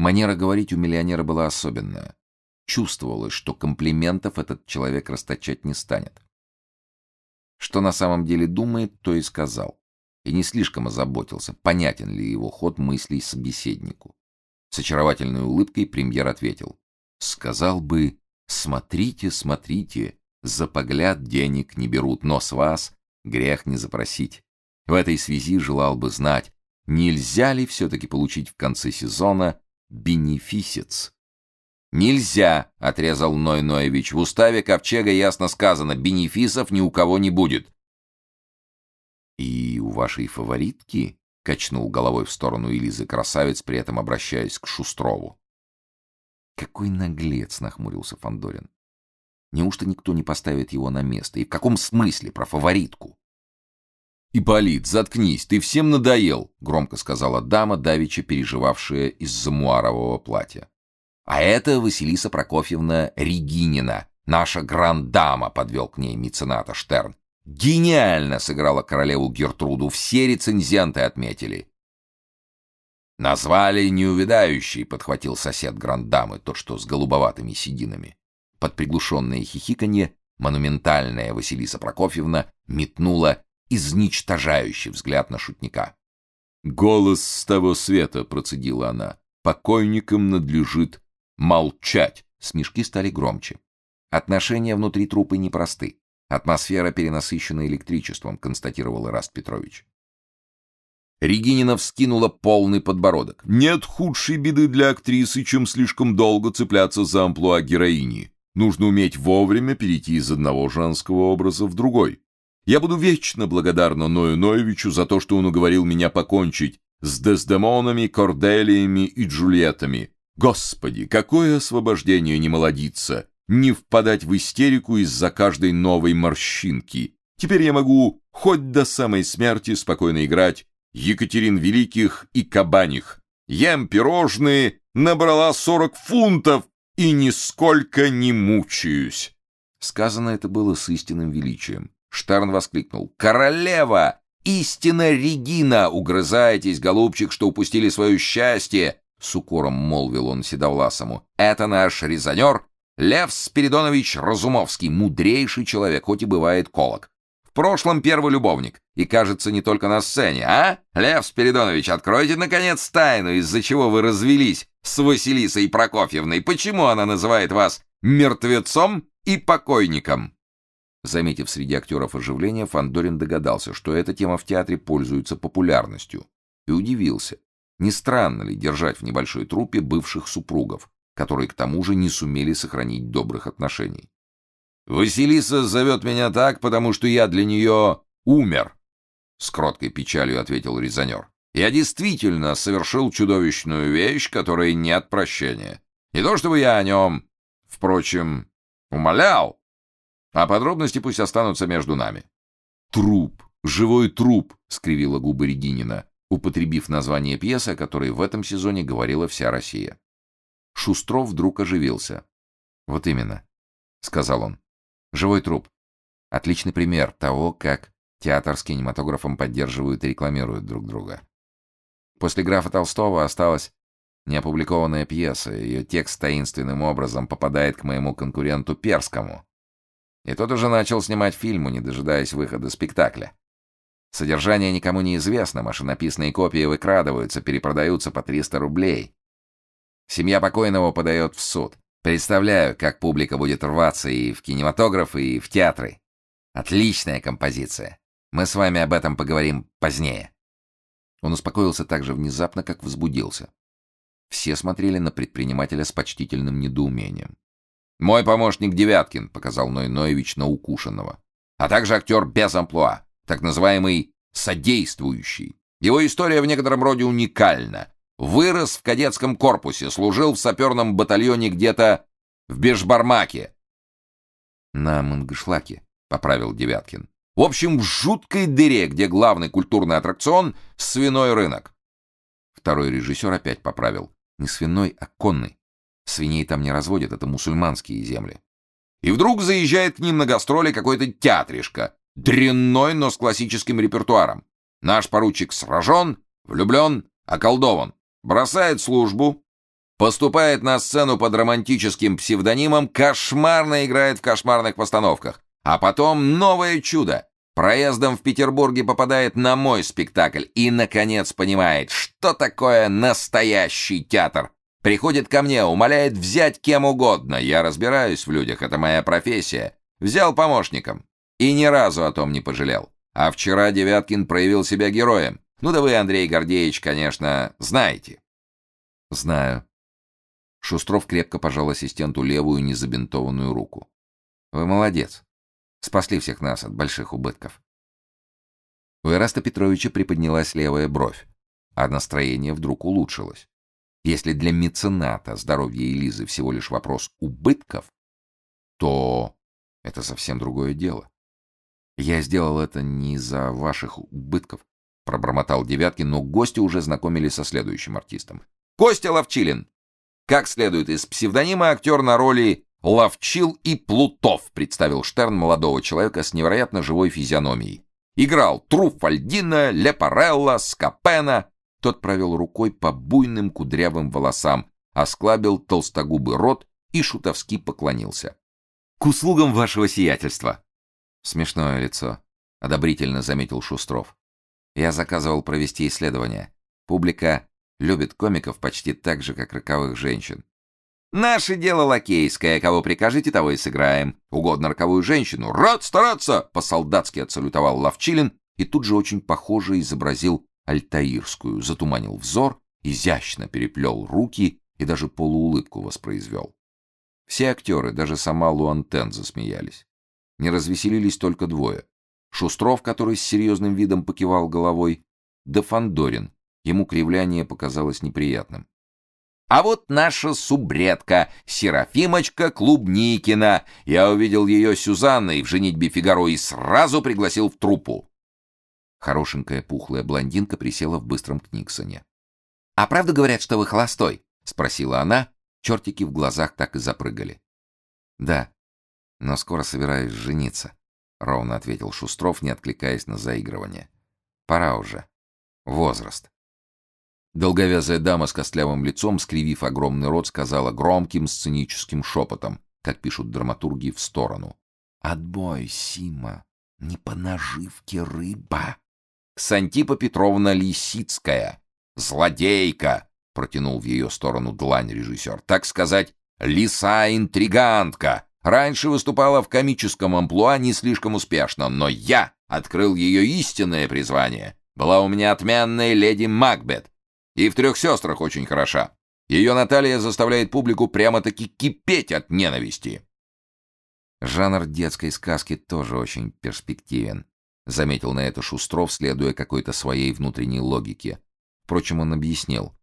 Манера говорить у миллионера была особенная. Чувствовалось, что комплиментов этот человек расточать не станет. Что на самом деле думает, то и сказал. И не слишком озаботился, понятен ли его ход мыслей собеседнику. С очаровательной улыбкой премьер ответил. «Сказал бы, смотрите, смотрите, за погляд денег не берут, но с вас грех не запросить. В этой связи желал бы знать, нельзя ли все-таки получить в конце сезона бенефисец. Нельзя, отрезал Ной Ноевич. В уставе Ковчега ясно сказано: бенефисов ни у кого не будет. И у вашей фаворитки качнул головой в сторону Элизы Красавец, при этом обращаясь к Шустрову. Какой наглец, нахмурился Фандорин. Неужто никто не поставит его на место? И в каком смысле про фаворитку? «Ипполит, заткнись, ты всем надоел», — громко сказала дама, давеча переживавшая из-за муарового платья. «А это Василиса Прокофьевна Регинина, наша гранд-дама», — подвел к ней мецената Штерн. «Гениально сыграла королеву Гертруду, все рецензенты отметили». «Назвали неувядающий», — подхватил сосед гранд-дамы, тот, что с голубоватыми сединами. Под приглушенное хихиканье монументальная Василиса Прокофьевна метнула изничтожающий взгляд на шутника. «Голос с того света», — процедила она. «Покойникам надлежит молчать». Смешки стали громче. Отношения внутри трупа непросты. Атмосфера перенасыщена электричеством, констатировал Ираст Петрович. Регинина вскинула полный подбородок. Нет худшей беды для актрисы, чем слишком долго цепляться за амплуа героини. Нужно уметь вовремя перейти из одного женского образа в другой. Я буду вечно благодарна Ною Ноевичу за то, что он уговорил меня покончить с Дездемонами, Корделиями и Джульеттами. Господи, какое освобождение не молодиться, не впадать в истерику из-за каждой новой морщинки. Теперь я могу хоть до самой смерти спокойно играть Екатерин Великих и Кабаних. Ем пирожные, набрала сорок фунтов и нисколько не мучаюсь. Сказано это было с истинным величием. Штерн воскликнул. «Королева! Истинно Регина! Угрызаетесь, голубчик, что упустили свое счастье!» С укором молвил он Седовласому. «Это наш резонер Лев Спиридонович Разумовский, мудрейший человек, хоть и бывает колок. В прошлом первый любовник, и, кажется, не только на сцене, а? Лев Спиридонович, откройте, наконец, тайну, из-за чего вы развелись с Василисой Прокофьевной. Почему она называет вас мертвецом и покойником?» Заметив среди актеров оживление, Фандорин догадался, что эта тема в театре пользуется популярностью, и удивился. Не странно ли держать в небольшой труппе бывших супругов, которые к тому же не сумели сохранить добрых отношений? «Василиса зовет меня так, потому что я для нее умер», — с кроткой печалью ответил резонер. «Я действительно совершил чудовищную вещь, которой нет прощения. Не то чтобы я о нем, впрочем, умолял, а подробности пусть останутся между нами. Труп, живой труп, скривила губы Регинина, употребив название пьесы, о которой в этом сезоне говорила вся Россия. Шустров вдруг оживился. Вот именно, сказал он. Живой труп. Отличный пример того, как театр с кинематографом поддерживают и рекламируют друг друга. После графа Толстого осталась неопубликованная пьеса. Ее текст таинственным образом попадает к моему конкуренту Перскому. И тот уже начал снимать фильмы, не дожидаясь выхода спектакля. Содержание никому не известно, машинописные копии выкрадываются, перепродаются по 300 рублей. Семья покойного подает в суд. Представляю, как публика будет рваться и в кинематограф, и в театры. Отличная композиция. Мы с вами об этом поговорим позднее. Он успокоился так же внезапно, как возбудился. Все смотрели на предпринимателя с почтительным недоумением. Мой помощник Девяткин, показал Ной Ноевич на укушенного. А также актер без амплуа, так называемый содействующий. Его история в некотором роде уникальна. Вырос в кадетском корпусе, служил в саперном батальоне где-то в Бешбармаке. На Мангышлаке, поправил Девяткин. В общем, в жуткой дыре, где главный культурный аттракцион свиной рынок. Второй режиссер опять поправил. Не свиной, а конный. Свиней там не разводят, это мусульманские земли. И вдруг заезжает к ним на гастроли какой-то театришка, дрянной, но с классическим репертуаром. Наш поручик сражен, влюблен, околдован. Бросает службу, поступает на сцену под романтическим псевдонимом, кошмарно играет в кошмарных постановках. А потом новое чудо. Проездом в Петербурге попадает на мой спектакль и, наконец, понимает, что такое настоящий театр. Приходит ко мне, умоляет взять кем угодно. Я разбираюсь в людях, это моя профессия. Взял помощником. И ни разу о том не пожалел. А вчера Девяткин проявил себя героем. Ну да вы, Андрей Гордеевич, конечно, знаете. Знаю. Шустров крепко пожал ассистенту левую незабинтованную руку. Вы молодец. Спасли всех нас от больших убытков. У Эраста Петровича приподнялась левая бровь, а настроение вдруг улучшилось. Если для мецената здоровье Элизы всего лишь вопрос убытков, то это совсем другое дело. Я сделал это не из-за ваших убытков, пробормотал Девяткин, но гости уже знакомили со следующим артистом. Костя Ловчилин. Как следует из псевдонима актер на роли Ловчил и Плутов представил Штерн молодого человека с невероятно живой физиономией. Играл Труфальдина, Лепарелла, Скапена. Тот провел рукой по буйным кудрявым волосам, осклабил толстогубый рот и шутовски поклонился. «К услугам вашего сиятельства!» Смешное лицо, одобрительно заметил Шустров. Я заказывал провести исследование. Публика любит комиков почти так же, как роковых женщин. Наше дело лакейское, кого прикажете, того и сыграем. Угодно роковую женщину. Рад стараться, по-солдатски отсалютовал Ловчилин и тут же очень похоже изобразил альтаирскую, затуманил взор, изящно переплел руки и даже полуулыбку воспроизвел. Все актеры, даже сама Луантен засмеялись. Не развеселились только двое. Шустров, который с серьезным видом покивал головой, да Фандорин. Ему кривляние показалось неприятным. А вот наша субредка, Серафимочка Клубникина. Я увидел ее Сюзанной в «Женитьбе Фигаро» и сразу пригласил в труппу. Хорошенькая пухлая блондинка присела в быстром Книксоне. «А правда говорят, что вы холостой?» — спросила она. Чертики в глазах так и запрыгали. «Да, но скоро собираюсь жениться», — ровно ответил Шустров, не откликаясь на заигрывание. «Пора уже. Возраст». Долговязая дама с костлявым лицом, скривив огромный рот, сказала громким сценическим шепотом, как пишут драматурги, в сторону. «Отбой, Сима, не по наживке рыба!» «Ксантипа Петровна Лисицкая, злодейка!» — протянул в ее сторону длань режиссер. «Так сказать, лиса-интригантка! Раньше выступала в комическом амплуа не слишком успешно, но я открыл ее истинное призвание. Была у меня отменная леди Макбет, и в трех сестрах очень хороша. Ее Наталья заставляет публику прямо-таки кипеть от ненависти. Жанр детской сказки тоже очень перспективен, заметил на это Шустров, следуя какой-то своей внутренней логике. Впрочем, он объяснил: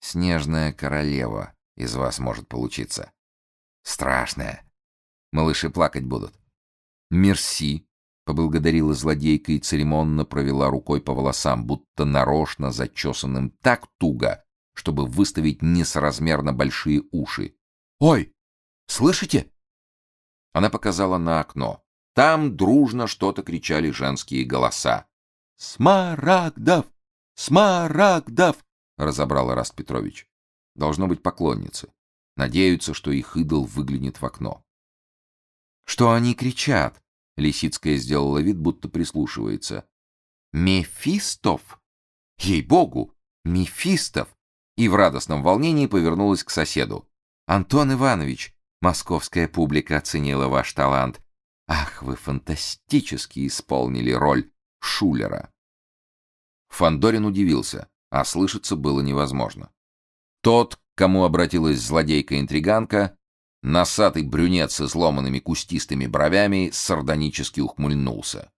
Снежная королева из вас может получиться. Страшная. Малыши плакать будут. Мерси, поблагодарила злодейка и церемонно провела рукой по волосам, будто нарочно зачесанным так туго, чтобы выставить несоразмерно большие уши. Ой, слышите? Она показала на окно. Там дружно что-то кричали женские голоса. Смарагдов! Смарагдов! разобрал Раст Петрович. Должно быть поклонницы. Надеются, что их идол выглянет в окно. Что они кричат? Лисицкая сделала вид, будто прислушивается. «Мефистов! Ей-богу! Мефистов!» И в радостном волнении повернулась к соседу. «Антон Иванович, московская публика оценила ваш талант. Ах, вы фантастически исполнили роль Шулера!» Фандорин удивился, а слышаться было невозможно. Тот, к кому обратилась злодейка-интриганка, Носатый брюнет с изломанными кустистыми бровями сардонически ухмыльнулся.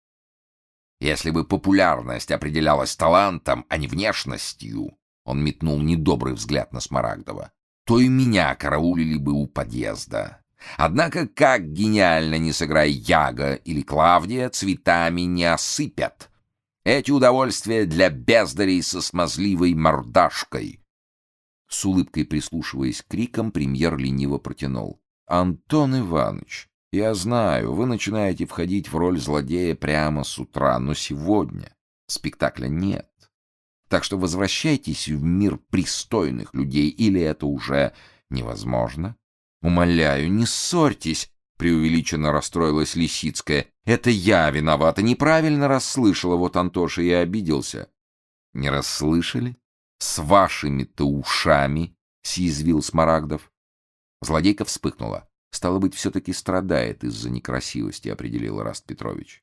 Если бы популярность определялась талантом, а не внешностью, он метнул недобрый взгляд на Смарагдова, то и меня караулили бы у подъезда. Однако, как гениально не сыграй Яга или Клавдия, цветами не осыпят. Эти удовольствия для бездарей со смазливой мордашкой, с улыбкой прислушиваясь к крикам, премьер лениво протянул: "Антон Иванович, я знаю, вы начинаете входить в роль злодея прямо с утра, но сегодня спектакля нет. Так что возвращайтесь в мир пристойных людей, или это уже невозможно. Умоляю, не ссорьтесь, преувеличенно расстроилась Лисицкая. Это я виновата, неправильно расслышала, вот Антоша и обиделся. Не расслышали? С вашими-то ушами, съязвил Смарагдов. Злодейка вспыхнула. Стало быть, все таки страдает из-за некрасивости, определил Раст Петрович.